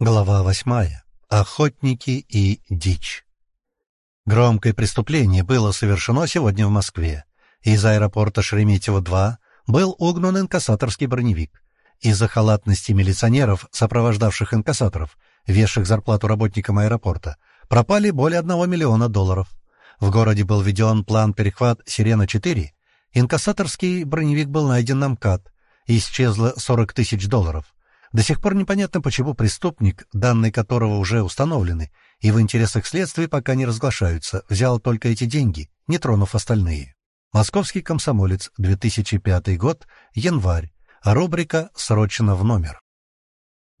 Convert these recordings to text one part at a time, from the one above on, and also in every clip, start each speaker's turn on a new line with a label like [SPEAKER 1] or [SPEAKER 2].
[SPEAKER 1] Глава восьмая. Охотники и дичь. Громкое преступление было совершено сегодня в Москве. Из аэропорта Шереметьево-2 был угнан инкассаторский броневик. Из-за халатности милиционеров, сопровождавших инкассаторов, вешших зарплату работникам аэропорта, пропали более одного миллиона долларов. В городе был введен план перехват «Сирена-4». Инкассаторский броневик был найден на МКАД. Исчезло 40 тысяч долларов. До сих пор непонятно, почему преступник, данные которого уже установлены, и в интересах следствия пока не разглашаются, взял только эти деньги, не тронув остальные. Московский комсомолец, 2005 год, январь. Рубрика «Срочно в номер».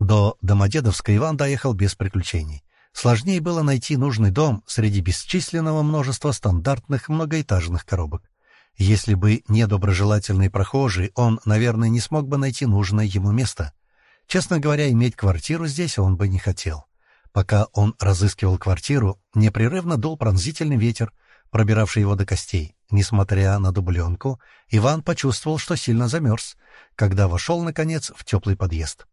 [SPEAKER 1] До Домодедовска Иван доехал без приключений. Сложнее было найти нужный дом среди бесчисленного множества стандартных многоэтажных коробок. Если бы не доброжелательный прохожий, он, наверное, не смог бы найти нужное ему место — Честно говоря, иметь квартиру здесь он бы не хотел. Пока он разыскивал квартиру, непрерывно дул пронзительный ветер, пробиравший его до костей. Несмотря на дубленку, Иван почувствовал, что сильно замерз, когда вошел, наконец, в теплый подъезд.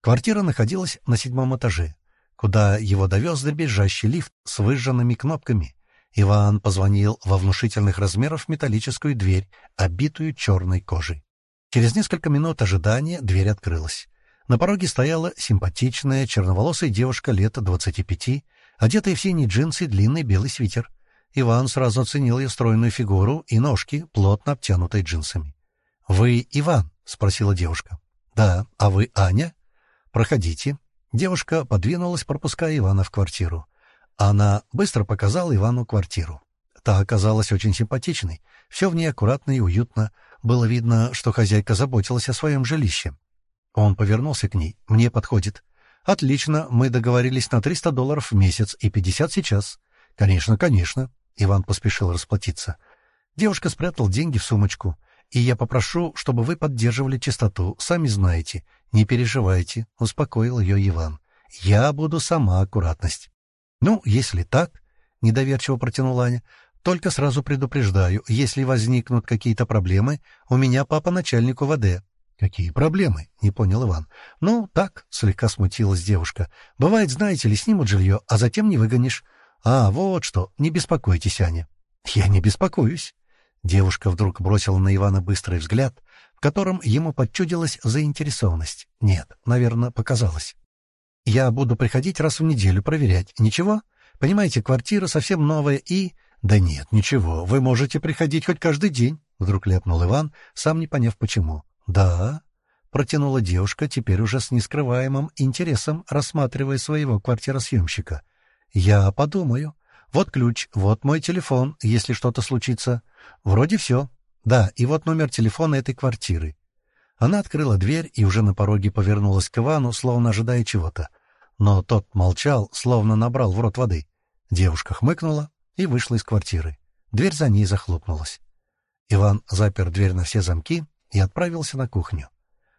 [SPEAKER 1] Квартира находилась на седьмом этаже, куда его довез дребезжащий лифт с выжженными кнопками. Иван позвонил во внушительных размеров металлическую дверь, обитую черной кожей. Через несколько минут ожидания дверь открылась. На пороге стояла симпатичная черноволосая девушка лет двадцати пяти, одетая в синие джинсы и длинный белый свитер. Иван сразу оценил ее стройную фигуру и ножки, плотно обтянутые джинсами. — Вы Иван? — спросила девушка. — Да. А вы Аня? — Проходите. Девушка подвинулась, пропуская Ивана в квартиру. Она быстро показала Ивану квартиру. Та оказалась очень симпатичной. Все в ней аккуратно и уютно. Было видно, что хозяйка заботилась о своем жилище. Он повернулся к ней. «Мне подходит». «Отлично, мы договорились на 300 долларов в месяц и 50 сейчас». «Конечно, конечно». Иван поспешил расплатиться. Девушка спрятала деньги в сумочку. «И я попрошу, чтобы вы поддерживали чистоту. Сами знаете. Не переживайте», — успокоил ее Иван. «Я буду сама аккуратность». «Ну, если так», — недоверчиво протянула Аня, — «только сразу предупреждаю, если возникнут какие-то проблемы, у меня папа начальник УВД. «Какие проблемы?» — не понял Иван. «Ну, так», — слегка смутилась девушка. «Бывает, знаете ли, снимут жилье, а затем не выгонишь. А, вот что, не беспокойтесь, Аня». «Я не беспокоюсь». Девушка вдруг бросила на Ивана быстрый взгляд, в котором ему подчудилась заинтересованность. Нет, наверное, показалось. «Я буду приходить раз в неделю проверять. Ничего? Понимаете, квартира совсем новая и...» «Да нет, ничего, вы можете приходить хоть каждый день», — вдруг ляпнул Иван, сам не поняв почему. «Да», — протянула девушка, теперь уже с нескрываемым интересом, рассматривая своего квартиросъемщика. «Я подумаю. Вот ключ, вот мой телефон, если что-то случится. Вроде все. Да, и вот номер телефона этой квартиры». Она открыла дверь и уже на пороге повернулась к Ивану, словно ожидая чего-то. Но тот молчал, словно набрал в рот воды. Девушка хмыкнула и вышла из квартиры. Дверь за ней захлопнулась. Иван запер дверь на все замки и отправился на кухню.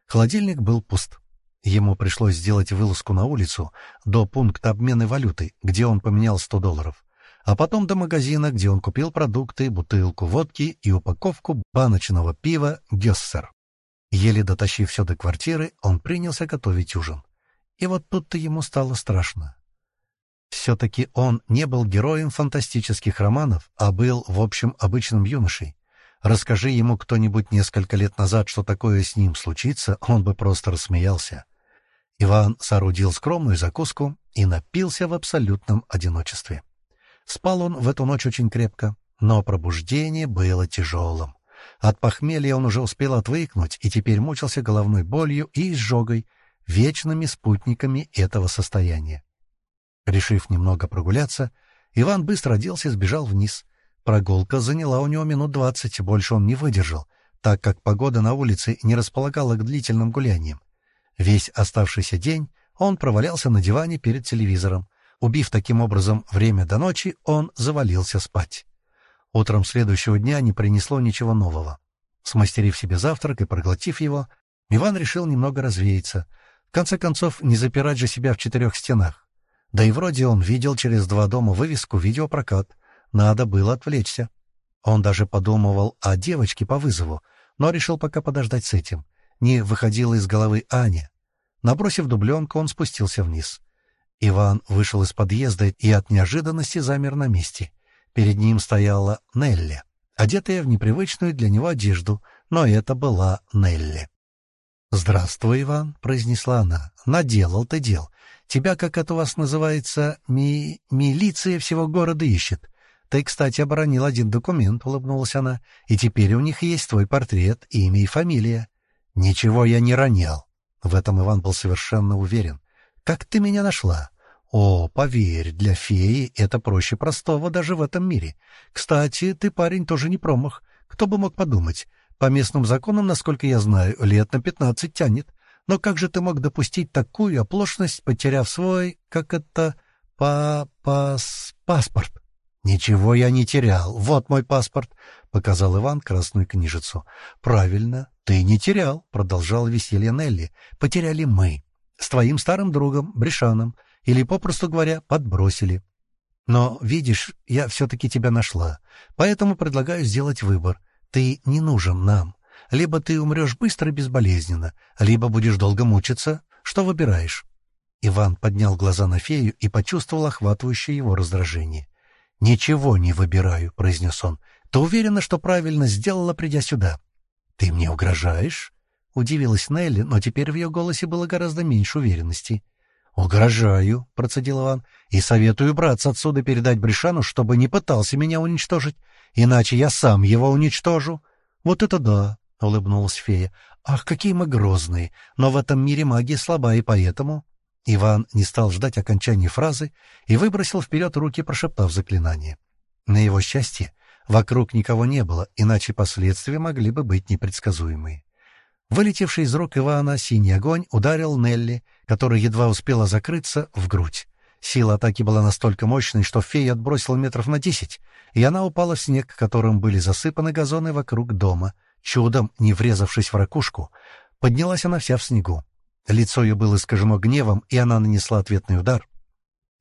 [SPEAKER 1] Холодильник был пуст. Ему пришлось сделать вылазку на улицу до пункта обмена валюты, где он поменял 100 долларов, а потом до магазина, где он купил продукты, бутылку водки и упаковку баночного пива «Гессер». Еле дотащив все до квартиры, он принялся готовить ужин. И вот тут-то ему стало страшно. Все-таки он не был героем фантастических романов, а был, в общем, обычным юношей, Расскажи ему кто-нибудь несколько лет назад, что такое с ним случится, он бы просто рассмеялся. Иван соорудил скромную закуску и напился в абсолютном одиночестве. Спал он в эту ночь очень крепко, но пробуждение было тяжелым. От похмелья он уже успел отвыкнуть и теперь мучился головной болью и изжогой, вечными спутниками этого состояния. Решив немного прогуляться, Иван быстро оделся и сбежал вниз — Прогулка заняла у него минут двадцать, больше он не выдержал, так как погода на улице не располагала к длительным гуляниям. Весь оставшийся день он провалялся на диване перед телевизором. Убив таким образом время до ночи, он завалился спать. Утром следующего дня не принесло ничего нового. Смастерив себе завтрак и проглотив его, Иван решил немного развеяться. В конце концов, не запирать же себя в четырех стенах. Да и вроде он видел через два дома вывеску «Видеопрокат», надо было отвлечься. Он даже подумывал о девочке по вызову, но решил пока подождать с этим. Не выходила из головы Аня. Набросив дубленку, он спустился вниз. Иван вышел из подъезда и от неожиданности замер на месте. Перед ним стояла Нелли, одетая в непривычную для него одежду, но это была Нелли. «Здравствуй, Иван», — произнесла она. «Наделал ты дел. Тебя, как это у вас называется, ми... милиция всего города ищет. Ты, кстати, оборонил один документ», — улыбнулась она, «и теперь у них есть твой портрет, имя и фамилия». «Ничего я не ронял». В этом Иван был совершенно уверен. «Как ты меня нашла?» «О, поверь, для феи это проще простого даже в этом мире. Кстати, ты, парень, тоже не промах. Кто бы мог подумать? По местным законам, насколько я знаю, лет на пятнадцать тянет. Но как же ты мог допустить такую оплошность, потеряв свой, как это, па пас паспорт? Ничего я не терял. Вот мой паспорт, показал Иван красную книжицу. Правильно, ты не терял, продолжал веселье Нелли. Потеряли мы с твоим старым другом Бришаном, или попросту говоря, подбросили. Но видишь, я все-таки тебя нашла, поэтому предлагаю сделать выбор. Ты не нужен нам. Либо ты умрешь быстро и безболезненно, либо будешь долго мучиться. Что выбираешь?» Иван поднял глаза на фею и почувствовал охватывающее его раздражение. «Ничего не выбираю», — произнес он. «Ты уверена, что правильно сделала, придя сюда?» «Ты мне угрожаешь?» — удивилась Нелли, но теперь в ее голосе было гораздо меньше уверенности. «Угрожаю», — процедил Иван, — «и советую браться отсюда передать Бришану, чтобы не пытался меня уничтожить иначе я сам его уничтожу. — Вот это да! — улыбнулась фея. — Ах, какие мы грозные! Но в этом мире магия слаба, и поэтому... Иван не стал ждать окончания фразы и выбросил вперед руки, прошептав заклинание. На его счастье вокруг никого не было, иначе последствия могли бы быть непредсказуемые. Вылетевший из рук Ивана синий огонь ударил Нелли, которая едва успела закрыться, в грудь. Сила атаки была настолько мощной, что фея отбросила метров на десять, и она упала в снег, которым были засыпаны газоны вокруг дома. Чудом, не врезавшись в ракушку, поднялась она вся в снегу. Лицо ее было искажено гневом, и она нанесла ответный удар.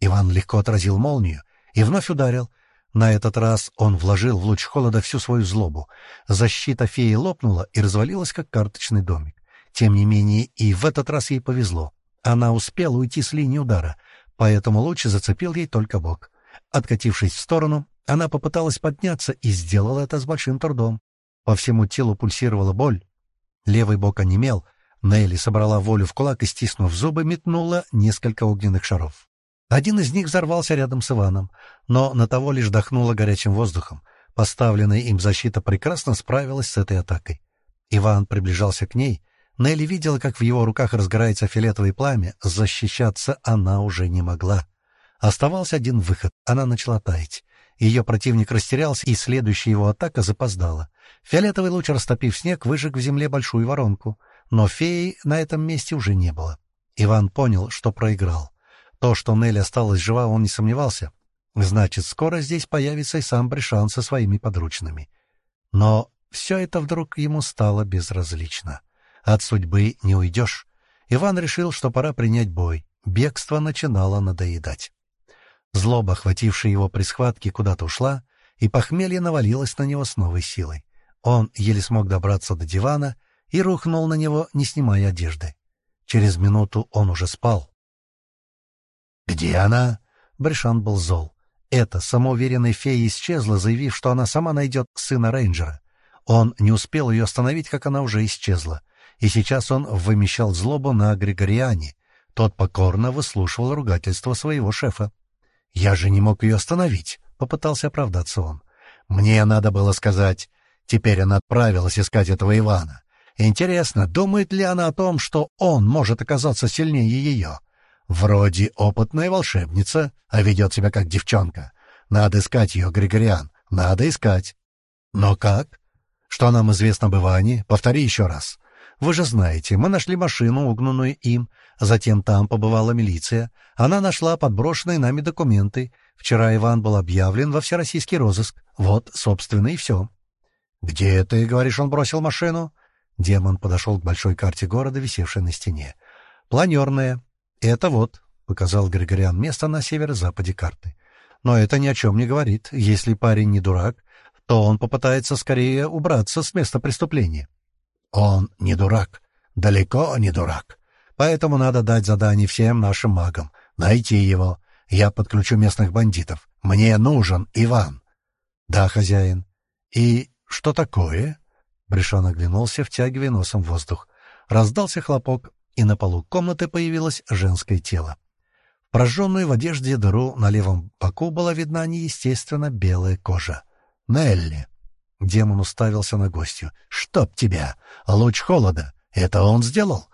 [SPEAKER 1] Иван легко отразил молнию и вновь ударил. На этот раз он вложил в луч холода всю свою злобу. Защита феи лопнула и развалилась, как карточный домик. Тем не менее, и в этот раз ей повезло. Она успела уйти с линии удара, поэтому луч зацепил ей только бок. Откатившись в сторону, она попыталась подняться и сделала это с большим трудом. По всему телу пульсировала боль. Левый бок онемел. Нелли собрала волю в кулак и, стиснув зубы, метнула несколько огненных шаров. Один из них взорвался рядом с Иваном, но на того лишь дохнуло горячим воздухом. Поставленная им защита прекрасно справилась с этой атакой. Иван приближался к ней. Нелли видела, как в его руках разгорается фиолетовое пламя. Защищаться она уже не могла. Оставался один выход. Она начала таять. Ее противник растерялся, и следующая его атака запоздала. Фиолетовый луч, растопив снег, выжег в земле большую воронку. Но феи на этом месте уже не было. Иван понял, что проиграл. То, что Нелли осталась жива, он не сомневался. Значит, скоро здесь появится и сам Бришан со своими подручными. Но все это вдруг ему стало безразлично. От судьбы не уйдешь. Иван решил, что пора принять бой. Бегство начинало надоедать. Злоба, охватившая его при схватке, куда-то ушла, и похмелье навалилось на него с новой силой. Он еле смог добраться до дивана и рухнул на него, не снимая одежды. Через минуту он уже спал. «Где она?» Брешан был зол. Эта самоуверенная фея исчезла, заявив, что она сама найдет сына рейнджера. Он не успел ее остановить, как она уже исчезла. И сейчас он вымещал злобу на Григориане. Тот покорно выслушивал ругательство своего шефа. «Я же не мог ее остановить», — попытался оправдаться он. «Мне надо было сказать. Теперь она отправилась искать этого Ивана. Интересно, думает ли она о том, что он может оказаться сильнее ее? Вроде опытная волшебница, а ведет себя как девчонка. Надо искать ее, Григориан, надо искать». «Но как? Что нам известно об Иване? Повтори еще раз». Вы же знаете, мы нашли машину, угнанную им. Затем там побывала милиция. Она нашла подброшенные нами документы. Вчера Иван был объявлен во всероссийский розыск. Вот, собственно, и все. — Где ты, говоришь, он бросил машину? Демон подошел к большой карте города, висевшей на стене. — Планерная. — Это вот, — показал Григориан место на северо-западе карты. Но это ни о чем не говорит. Если парень не дурак, то он попытается скорее убраться с места преступления. Он не дурак, далеко не дурак. Поэтому надо дать задание всем нашим магам. Найти его. Я подключу местных бандитов. Мне нужен Иван. — Да, хозяин. — И что такое? Бришан оглянулся, втягивая носом воздух. Раздался хлопок, и на полу комнаты появилось женское тело. В прожженную в одежде дыру на левом боку была видна неестественно белая кожа. «Нелли!» Демон уставился на гостью. «Чтоб тебя! Луч холода! Это он сделал?»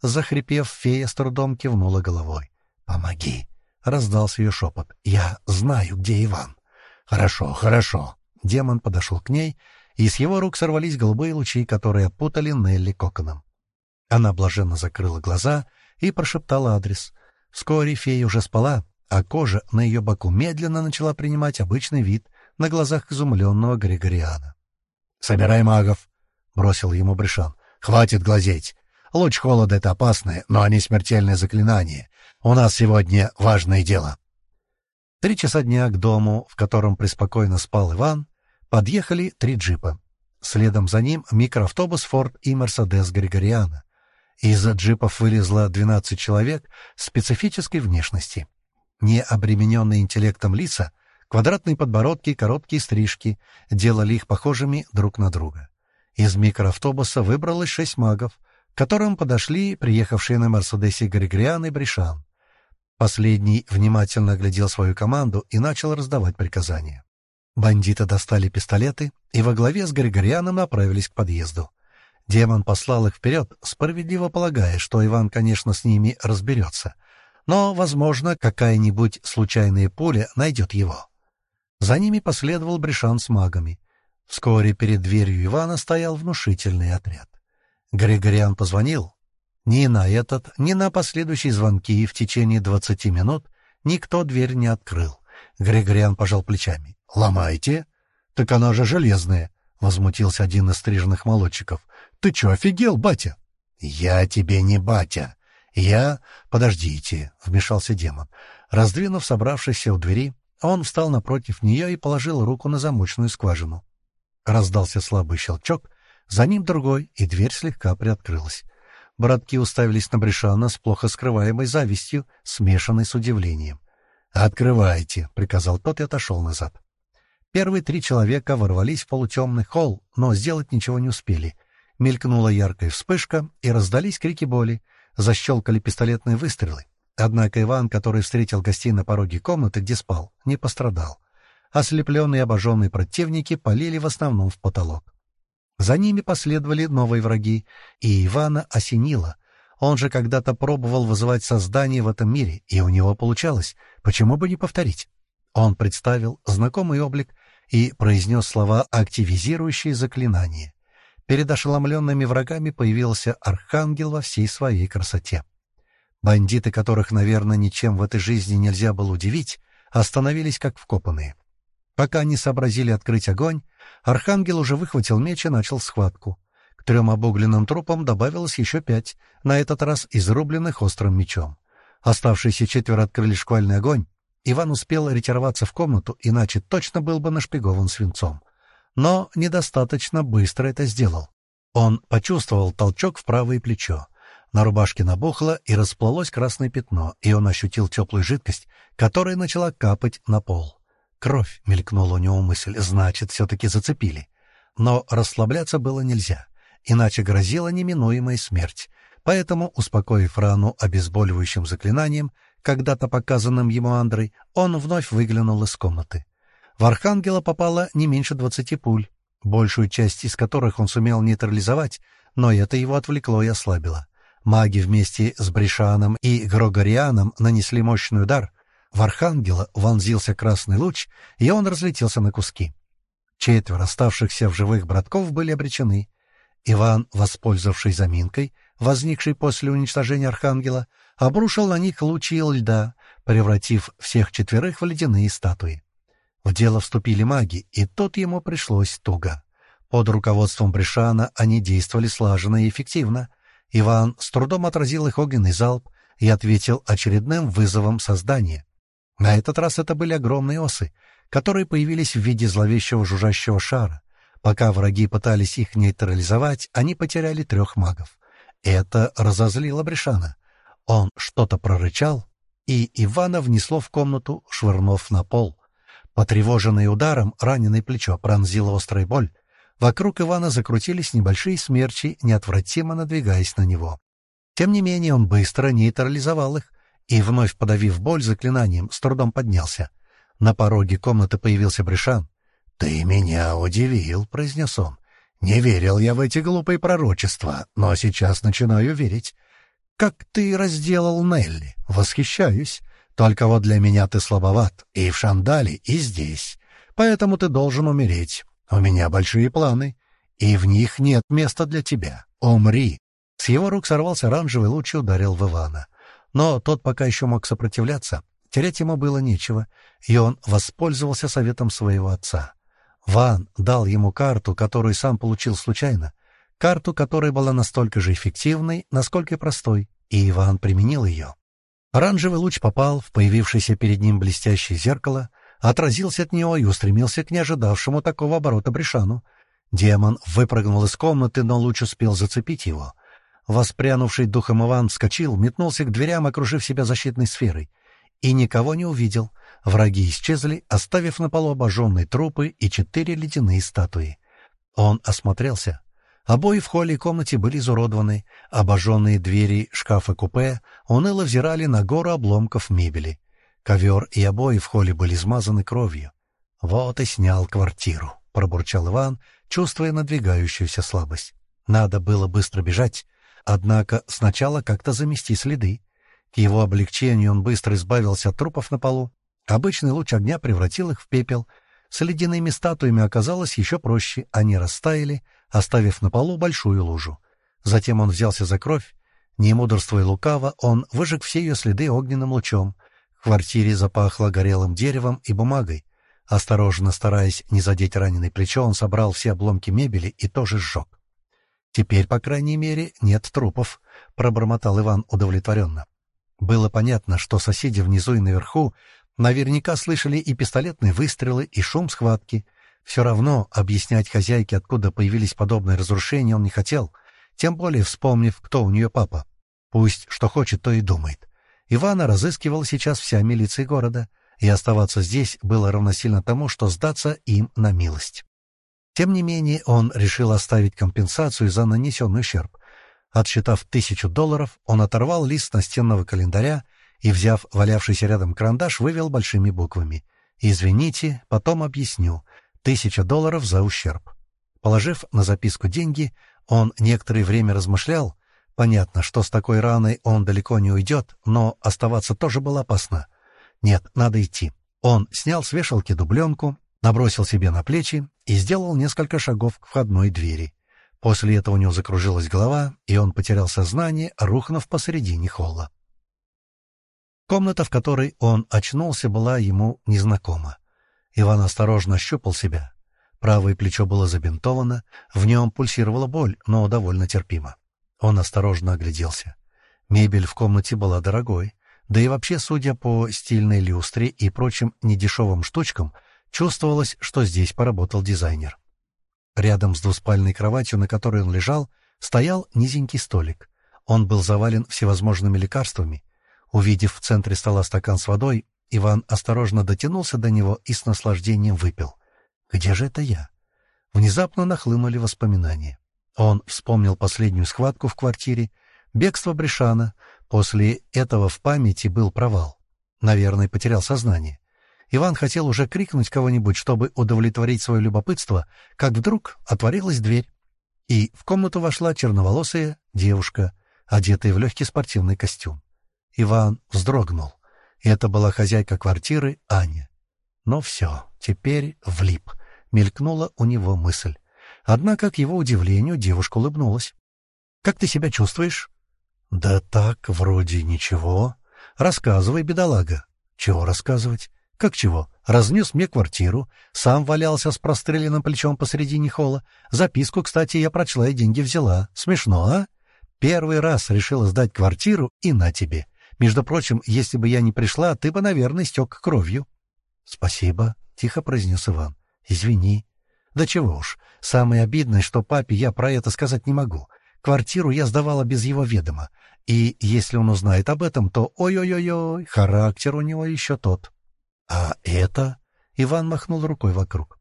[SPEAKER 1] Захрипев, фея с трудом кивнула головой. «Помоги!» — раздался ее шепот. «Я знаю, где Иван». «Хорошо, хорошо». Демон подошел к ней, и с его рук сорвались голубые лучи, которые опутали Нелли коконом. Она блаженно закрыла глаза и прошептала адрес. Вскоре фея уже спала, а кожа на ее боку медленно начала принимать обычный вид на глазах изумленного Григориана. «Собирай магов!» — бросил ему Бришан. «Хватит глазеть! Луч холода — это опасное, но не смертельное заклинание. У нас сегодня важное дело». Три часа дня к дому, в котором преспокойно спал Иван, подъехали три джипа. Следом за ним микроавтобус «Форд» и «Мерседес» Григориана. Из джипов вылезло 12 человек специфической внешности. Не обремененные интеллектом лица, квадратные подбородки и короткие стрижки делали их похожими друг на друга. Из микроавтобуса выбралось шесть магов, к которым подошли приехавшие на «Мерседесе» Григориан и Бришан. Последний внимательно оглядел свою команду и начал раздавать приказания. Бандиты достали пистолеты и во главе с Григорианом направились к подъезду. Демон послал их вперед, справедливо полагая, что Иван, конечно, с ними разберется. Но, возможно, какая-нибудь случайная пуля найдет его. За ними последовал Бришан с магами. Вскоре перед дверью Ивана стоял внушительный отряд. Григориан позвонил. Ни на этот, ни на последующие звонки в течение двадцати минут никто дверь не открыл. Григориан пожал плечами. «Ломайте?» «Так она же железная», — возмутился один из стриженных молодчиков. Ты чё, офигел, батя? Я тебе не батя. Я... Подождите, — вмешался демон. Раздвинув собравшихся у двери, он встал напротив нее и положил руку на замочную скважину. Раздался слабый щелчок, за ним другой, и дверь слегка приоткрылась. Братки уставились на Бришана с плохо скрываемой завистью, смешанной с удивлением. «Открывайте», — приказал тот и отошел назад. Первые три человека ворвались в полутемный холл, но сделать ничего не успели. Мелькнула яркая вспышка, и раздались крики боли. Защелкали пистолетные выстрелы. Однако Иван, который встретил гостей на пороге комнаты, где спал, не пострадал. Ослепленные и обожженные противники полили в основном в потолок. За ними последовали новые враги, и Ивана осенило. Он же когда-то пробовал вызывать создание в этом мире, и у него получалось. Почему бы не повторить? Он представил знакомый облик и произнес слова, активизирующие заклинание. Перед ошеломленными врагами появился архангел во всей своей красоте. Бандиты, которых, наверное, ничем в этой жизни нельзя было удивить, остановились как вкопанные. Пока они сообразили открыть огонь, архангел уже выхватил меч и начал схватку. К трем обугленным трупам добавилось еще пять, на этот раз изрубленных острым мечом. Оставшиеся четверо открыли шквальный огонь. Иван успел ретироваться в комнату, иначе точно был бы нашпигован свинцом но недостаточно быстро это сделал. Он почувствовал толчок в правое плечо. На рубашке набухло и расплылось красное пятно, и он ощутил теплую жидкость, которая начала капать на пол. «Кровь!» — мелькнула у него мысль. «Значит, все-таки зацепили». Но расслабляться было нельзя, иначе грозила неминуемая смерть. Поэтому, успокоив рану обезболивающим заклинанием, когда-то показанным ему Андрой, он вновь выглянул из комнаты. В Архангела попало не меньше двадцати пуль, большую часть из которых он сумел нейтрализовать, но это его отвлекло и ослабило. Маги вместе с Бришаном и Грогорианом нанесли мощный удар. В Архангела вонзился красный луч, и он разлетелся на куски. Четверо оставшихся в живых братков были обречены. Иван, воспользовавшись заминкой, возникшей после уничтожения Архангела, обрушил на них лучи льда, превратив всех четверых в ледяные статуи. В дело вступили маги, и тут ему пришлось туго. Под руководством Бришана они действовали слаженно и эффективно. Иван с трудом отразил их огненный залп и ответил очередным вызовом создания. На этот раз это были огромные осы, которые появились в виде зловещего жужжащего шара. Пока враги пытались их нейтрализовать, они потеряли трех магов. Это разозлило Бришана. Он что-то прорычал, и Ивана внесло в комнату, швырнув на пол. Потревоженный ударом, раненое плечо пронзила острая боль. Вокруг Ивана закрутились небольшие смерчи, неотвратимо надвигаясь на него. Тем не менее он быстро нейтрализовал их и, вновь подавив боль заклинанием, с трудом поднялся. На пороге комнаты появился Бришан. «Ты меня удивил», — произнес он. «Не верил я в эти глупые пророчества, но сейчас начинаю верить. Как ты разделал Нелли? Восхищаюсь. Только вот для меня ты слабоват и в Шандале, и здесь. Поэтому ты должен умереть. У меня большие планы, и в них нет места для тебя. Умри!» С его рук сорвался оранжевый луч и ударил в Ивана. Но тот пока еще мог сопротивляться. Терять ему было нечего, и он воспользовался советом своего отца. Ван дал ему карту, которую сам получил случайно, карту, которая была настолько же эффективной, насколько и простой, и Иван применил ее. Оранжевый луч попал в появившееся перед ним блестящее зеркало, отразился от него и устремился к неожидавшему такого оборота Бришану. Демон выпрыгнул из комнаты, но луч успел зацепить его. Воспрянувший духом Иван вскочил, метнулся к дверям, окружив себя защитной сферой. И никого не увидел. Враги исчезли, оставив на полу обожженные трупы и четыре ледяные статуи. Он осмотрелся. Обои в холле и комнате были изуродованы, обожженные двери шкафа-купе уныло взирали на гору обломков мебели. Ковер и обои в холле были измазаны кровью. «Вот и снял квартиру», — пробурчал Иван, чувствуя надвигающуюся слабость. Надо было быстро бежать, однако сначала как-то замести следы. К его облегчению он быстро избавился от трупов на полу. Обычный луч огня превратил их в пепел. С ледяными статуями оказалось еще проще, они растаяли — оставив на полу большую лужу. Затем он взялся за кровь. Не мудрствуя лукаво, он выжег все ее следы огненным лучом. В квартире запахло горелым деревом и бумагой. Осторожно, стараясь не задеть раненое плечо, он собрал все обломки мебели и тоже сжег. «Теперь, по крайней мере, нет трупов», — пробормотал Иван удовлетворенно. Было понятно, что соседи внизу и наверху наверняка слышали и пистолетные выстрелы, и шум схватки — все равно объяснять хозяйке, откуда появились подобные разрушения, он не хотел, тем более вспомнив, кто у нее папа. Пусть что хочет, то и думает. Ивана разыскивала сейчас вся милиция города, и оставаться здесь было равносильно тому, что сдаться им на милость. Тем не менее, он решил оставить компенсацию за нанесенный ущерб. Отсчитав тысячу долларов, он оторвал лист настенного календаря и, взяв валявшийся рядом карандаш, вывел большими буквами. «Извините, потом объясню. Тысяча долларов за ущерб. Положив на записку деньги, он некоторое время размышлял. Понятно, что с такой раной он далеко не уйдет, но оставаться тоже было опасно. Нет, надо идти. Он снял с вешалки дубленку, набросил себе на плечи и сделал несколько шагов к входной двери. После этого у него закружилась голова, и он потерял сознание, рухнув посередине холла. Комната, в которой он очнулся, была ему незнакома. Иван осторожно щупал себя. Правое плечо было забинтовано, в нем пульсировала боль, но довольно терпимо. Он осторожно огляделся. Мебель в комнате была дорогой, да и вообще, судя по стильной люстре и прочим недешевым штучкам, чувствовалось, что здесь поработал дизайнер. Рядом с двуспальной кроватью, на которой он лежал, стоял низенький столик. Он был завален всевозможными лекарствами. Увидев в центре стола стакан с водой, Иван осторожно дотянулся до него и с наслаждением выпил. «Где же это я?» Внезапно нахлынули воспоминания. Он вспомнил последнюю схватку в квартире, бегство Бришана. После этого в памяти был провал. Наверное, потерял сознание. Иван хотел уже крикнуть кого-нибудь, чтобы удовлетворить свое любопытство, как вдруг отворилась дверь, и в комнату вошла черноволосая девушка, одетая в легкий спортивный костюм. Иван вздрогнул. Это была хозяйка квартиры Аня. Но все, теперь влип. Мелькнула у него мысль. Однако, к его удивлению, девушка улыбнулась. «Как ты себя чувствуешь?» «Да так, вроде ничего. Рассказывай, бедолага». «Чего рассказывать?» «Как чего? Разнес мне квартиру, сам валялся с простреленным плечом посредине холла. Записку, кстати, я прочла и деньги взяла. Смешно, а? Первый раз решила сдать квартиру, и на тебе. Между прочим, если бы я не пришла, ты бы, наверное, стек кровью. — Спасибо, — тихо произнес Иван. — Извини. — Да чего уж. Самое обидное, что папе я про это сказать не могу. Квартиру я сдавала без его ведома. И если он узнает об этом, то ой-ой-ой-ой, характер у него еще тот. А это... Иван махнул рукой вокруг.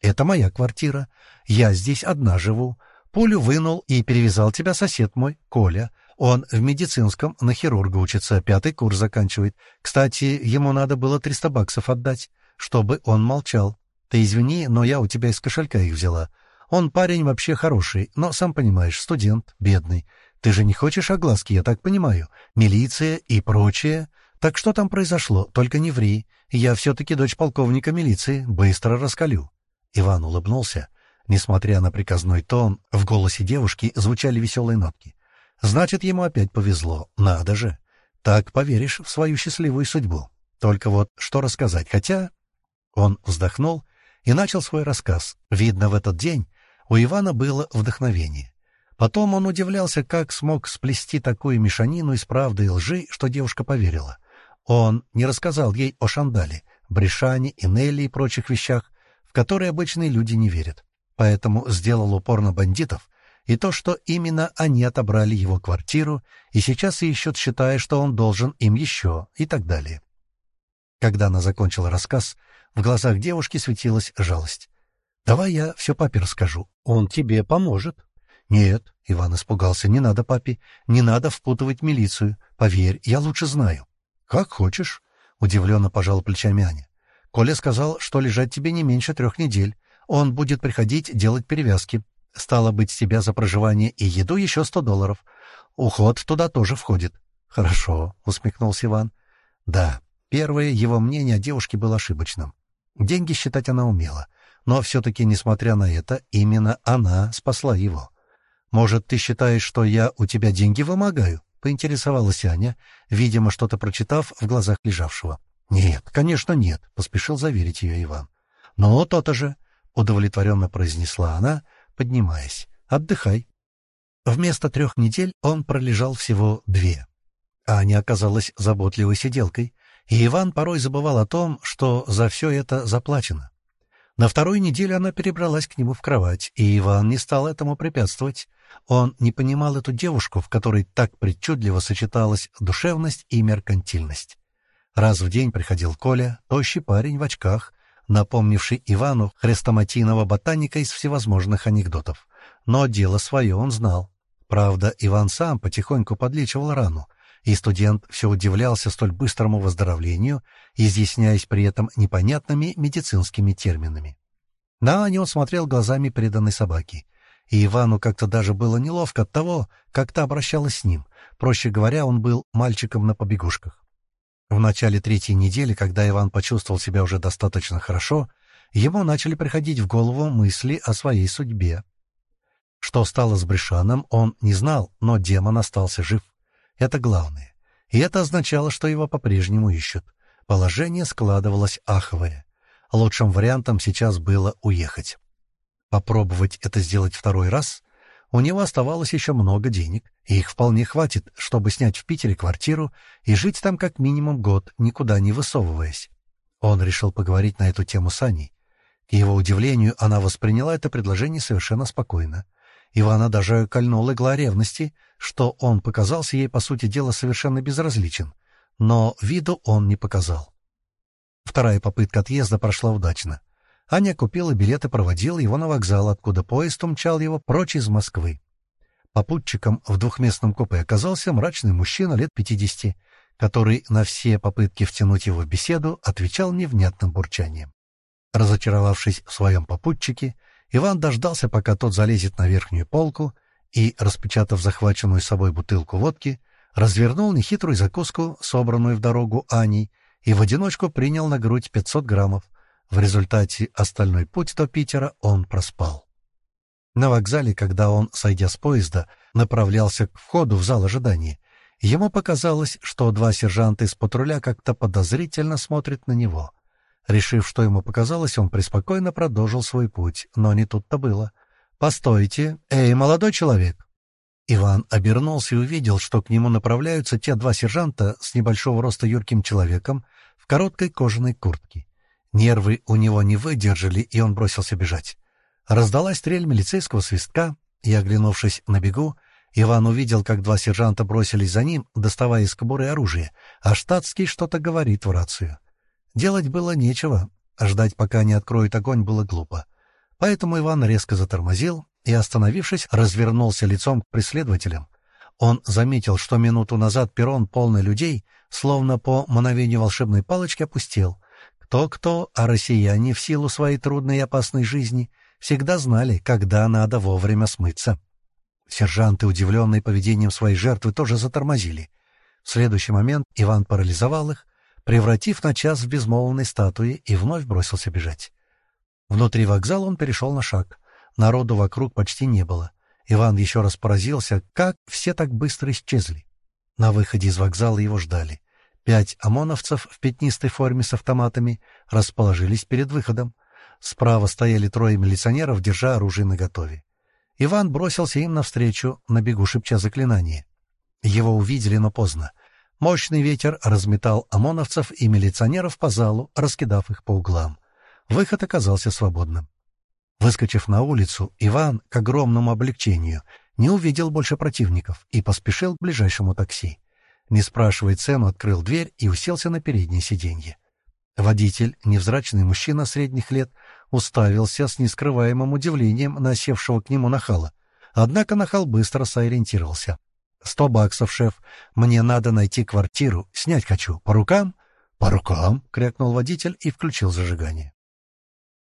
[SPEAKER 1] «Это моя квартира. Я здесь одна живу. Пулю вынул и перевязал тебя сосед мой, Коля. Он в медицинском на хирурга учится, пятый курс заканчивает. Кстати, ему надо было 300 баксов отдать, чтобы он молчал. Ты извини, но я у тебя из кошелька их взяла. Он парень вообще хороший, но, сам понимаешь, студент, бедный. Ты же не хочешь огласки, я так понимаю. Милиция и прочее. Так что там произошло? Только не ври. Я все-таки дочь полковника милиции. Быстро раскалю». Иван улыбнулся. Несмотря на приказной тон, в голосе девушки звучали веселые нотки. «Значит, ему опять повезло. Надо же. Так поверишь в свою счастливую судьбу. Только вот что рассказать, хотя...» Он вздохнул и начал свой рассказ. Видно, в этот день у Ивана было вдохновение. Потом он удивлялся, как смог сплести такую мешанину из правды и лжи, что девушка поверила. Он не рассказал ей о Шандале, Брешане, Инелли и прочих вещах, в которые обычные люди не верят. Поэтому сделал упор на бандитов и то, что именно они отобрали его квартиру и сейчас ищут, считая, что он должен им еще, и так далее. Когда она закончила рассказ, в глазах девушки светилась жалость. Давай я все папе расскажу. Он тебе поможет. Нет, Иван испугался. Не надо папе. Не надо впутывать милицию. Поверь, я лучше знаю. Как хочешь. Удивленно пожал плечами Аня. Коля сказал, что лежать тебе не меньше трех недель. Он будет приходить делать перевязки. Стало быть, с тебя за проживание и еду еще сто долларов. Уход туда тоже входит. Хорошо, усмехнулся Иван. Да, первое его мнение о девушке было ошибочным. Деньги считать она умела — но все-таки, несмотря на это, именно она спасла его. «Может, ты считаешь, что я у тебя деньги вымогаю?» — поинтересовалась Аня, видимо, что-то прочитав в глазах лежавшего. «Нет, конечно, нет», — поспешил заверить ее Иван. «Ну, то-то же», — удовлетворенно произнесла она, поднимаясь. «Отдыхай». Вместо трех недель он пролежал всего две. Аня оказалась заботливой сиделкой, и Иван порой забывал о том, что за все это заплачено. На второй неделе она перебралась к нему в кровать, и Иван не стал этому препятствовать. Он не понимал эту девушку, в которой так причудливо сочеталась душевность и меркантильность. Раз в день приходил Коля, тощий парень в очках, напомнивший Ивану хрестоматийного ботаника из всевозможных анекдотов. Но дело свое он знал. Правда, Иван сам потихоньку подлечивал рану, и студент все удивлялся столь быстрому выздоровлению, изъясняясь при этом непонятными медицинскими терминами. На Аню он смотрел глазами преданной собаки, и Ивану как-то даже было неловко от того, как та обращалась с ним. Проще говоря, он был мальчиком на побегушках. В начале третьей недели, когда Иван почувствовал себя уже достаточно хорошо, ему начали приходить в голову мысли о своей судьбе. Что стало с Брешаном, он не знал, но демон остался жив. Это главное. И это означало, что его по-прежнему ищут. Положение складывалось аховое. Лучшим вариантом сейчас было уехать. Попробовать это сделать второй раз? У него оставалось еще много денег, и их вполне хватит, чтобы снять в Питере квартиру и жить там как минимум год, никуда не высовываясь. Он решил поговорить на эту тему с Аней. К его удивлению, она восприняла это предложение совершенно спокойно. Ивана даже кольнула игла ревности, что он показался ей, по сути дела, совершенно безразличен, но виду он не показал. Вторая попытка отъезда прошла удачно. Аня купила билет и проводила его на вокзал, откуда поезд умчал его прочь из Москвы. Попутчиком в двухместном купе оказался мрачный мужчина лет пятидесяти, который на все попытки втянуть его в беседу отвечал невнятным бурчанием. Разочаровавшись в своем попутчике, Иван дождался, пока тот залезет на верхнюю полку, и, распечатав захваченную с собой бутылку водки, развернул нехитрую закуску, собранную в дорогу Аней, и в одиночку принял на грудь 500 граммов. В результате остальной путь до Питера он проспал. На вокзале, когда он, сойдя с поезда, направлялся к входу в зал ожидания, ему показалось, что два сержанта из патруля как-то подозрительно смотрят на него. Решив, что ему показалось, он преспокойно продолжил свой путь, но не тут-то было. «Постойте! Эй, молодой человек!» Иван обернулся и увидел, что к нему направляются те два сержанта с небольшого роста юрким человеком в короткой кожаной куртке. Нервы у него не выдержали, и он бросился бежать. Раздалась стрель милицейского свистка, и, оглянувшись на бегу, Иван увидел, как два сержанта бросились за ним, доставая из кобуры оружие, а штатский что-то говорит в рацию. Делать было нечего, а ждать, пока они откроют огонь, было глупо. Поэтому Иван резко затормозил и, остановившись, развернулся лицом к преследователям. Он заметил, что минуту назад перрон, полный людей, словно по мановению волшебной палочки, опустел. Кто-кто, а россияне в силу своей трудной и опасной жизни всегда знали, когда надо вовремя смыться. Сержанты, удивленные поведением своей жертвы, тоже затормозили. В следующий момент Иван парализовал их, превратив на час в безмолвной статуи, и вновь бросился бежать. Внутри вокзала он перешел на шаг. Народу вокруг почти не было. Иван еще раз поразился, как все так быстро исчезли. На выходе из вокзала его ждали. Пять ОМОНовцев в пятнистой форме с автоматами расположились перед выходом. Справа стояли трое милиционеров, держа оружие наготове. Иван бросился им навстречу, на бегу шепча заклинание. Его увидели, но поздно. Мощный ветер разметал ОМОНовцев и милиционеров по залу, раскидав их по углам. Выход оказался свободным. Выскочив на улицу, Иван, к огромному облегчению, не увидел больше противников и поспешил к ближайшему такси. Не спрашивая цену, открыл дверь и уселся на переднее сиденье. Водитель, невзрачный мужчина средних лет, уставился с нескрываемым удивлением на севшего к нему нахала. Однако нахал быстро сориентировался. «Сто баксов, шеф. Мне надо найти квартиру. Снять хочу. По рукам?» «По рукам!» — крякнул водитель и включил зажигание.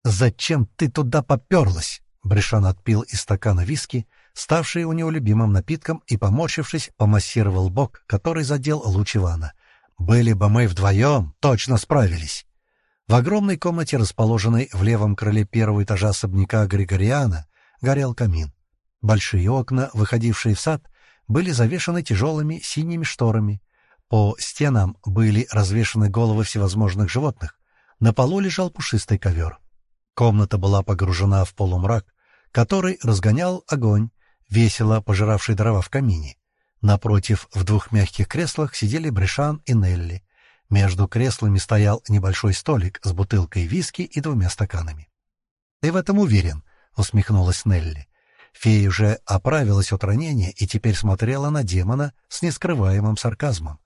[SPEAKER 1] «Зачем ты туда поперлась?» Брешан отпил из стакана виски, ставший у него любимым напитком, и, поморщившись, помассировал бок, который задел луч Ивана. «Были бы мы вдвоем, точно справились!» В огромной комнате, расположенной в левом крыле первого этажа особняка Григориана, горел камин. Большие окна, выходившие в сад, были завешаны тяжелыми синими шторами. По стенам были развешаны головы всевозможных животных. На полу лежал пушистый ковер. Комната была погружена в полумрак, который разгонял огонь, весело пожиравший дрова в камине. Напротив, в двух мягких креслах сидели Брешан и Нелли. Между креслами стоял небольшой столик с бутылкой виски и двумя стаканами. «Ты в этом уверен?» — усмехнулась Нелли. Фея уже оправилась от ранения и теперь смотрела на демона с нескрываемым сарказмом.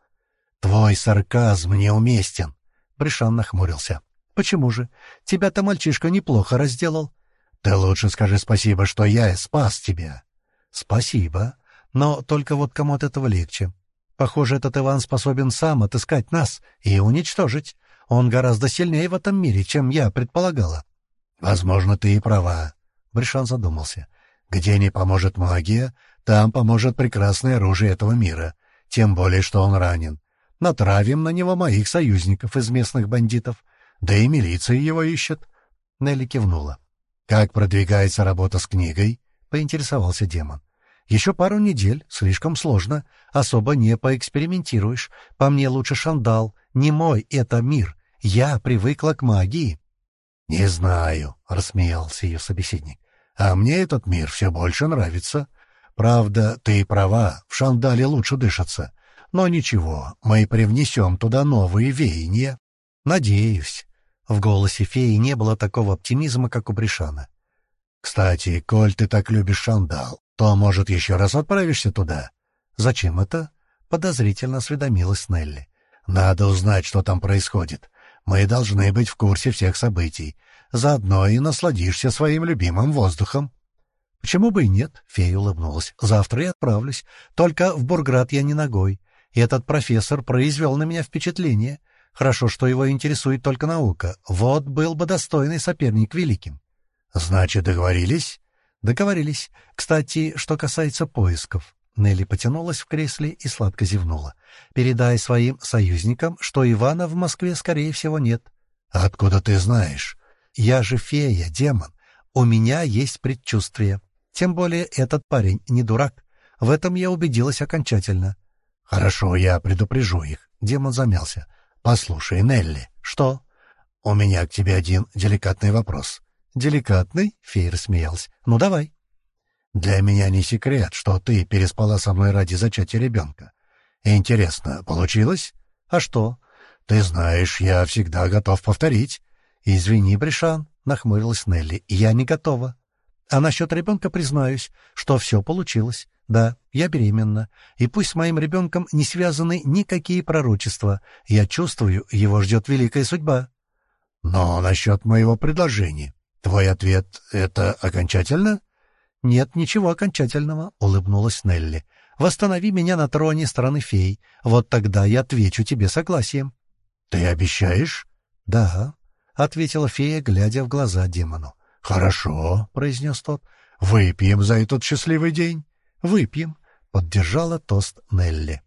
[SPEAKER 1] «Твой сарказм неуместен!» — Брешан нахмурился. «Почему же? Тебя-то мальчишка неплохо разделал». «Ты лучше скажи спасибо, что я спас тебя». «Спасибо. Но только вот кому от этого легче. Похоже, этот Иван способен сам отыскать нас и уничтожить. Он гораздо сильнее в этом мире, чем я предполагала». «Возможно, ты и права», — Брешан задумался. «Где не поможет магия, там поможет прекрасное оружие этого мира. Тем более, что он ранен. Натравим на него моих союзников из местных бандитов. Да и милиция его ищет. Нелли кивнула. «Как продвигается работа с книгой?» — поинтересовался демон. «Еще пару недель. Слишком сложно. Особо не поэкспериментируешь. По мне лучше шандал. Не мой это мир. Я привыкла к магии». «Не знаю», — рассмеялся ее собеседник. «А мне этот мир все больше нравится. Правда, ты права, в шандале лучше дышится. Но ничего, мы привнесем туда новые веяния». «Надеюсь». В голосе феи не было такого оптимизма, как у Бришана. «Кстати, коль ты так любишь шандал, то, может, еще раз отправишься туда?» «Зачем это?» — подозрительно осведомилась Нелли. «Надо узнать, что там происходит. Мы должны быть в курсе всех событий. Заодно и насладишься своим любимым воздухом». «Почему бы и нет?» — фея улыбнулась. «Завтра я отправлюсь. Только в Бурград я не ногой. И этот профессор произвел на меня впечатление. Хорошо, что его интересует только наука. Вот был бы достойный соперник великим. Значит, договорились? Договорились. Кстати, что касается поисков. Нелли потянулась в кресле и сладко зевнула. «Передай своим союзникам, что Ивана в Москве, скорее всего, нет». «Откуда ты знаешь?» «Я же фея, демон. У меня есть предчувствие. Тем более этот парень не дурак. В этом я убедилась окончательно». «Хорошо, я предупрежу их». Демон замялся. «Послушай, Нелли». «Что?» «У меня к тебе один деликатный вопрос». «Деликатный?» — Фей рассмеялся. «Ну, давай». «Для меня не секрет, что ты переспала со мной ради зачатия ребенка. Интересно, получилось? А что? Ты знаешь, я всегда готов повторить». «Извини, Бришан», — нахмурилась Нелли, — «я не готова». «А насчет ребенка признаюсь, что все получилось. Да, я беременна, и пусть с моим ребенком не связаны никакие пророчества, я чувствую, его ждет великая судьба.
[SPEAKER 2] Но насчет моего предложения, твой ответ — это окончательно?
[SPEAKER 1] Нет, ничего окончательного, — улыбнулась Нелли. Восстанови меня на троне страны фей, вот тогда я отвечу тебе согласием.
[SPEAKER 2] Ты обещаешь?
[SPEAKER 1] Да, — ответила фея, глядя в глаза демону.
[SPEAKER 2] «Хорошо», — произнес тот. «Выпьем за этот счастливый день».
[SPEAKER 1] «Выпьем», — поддержала тост Нелли.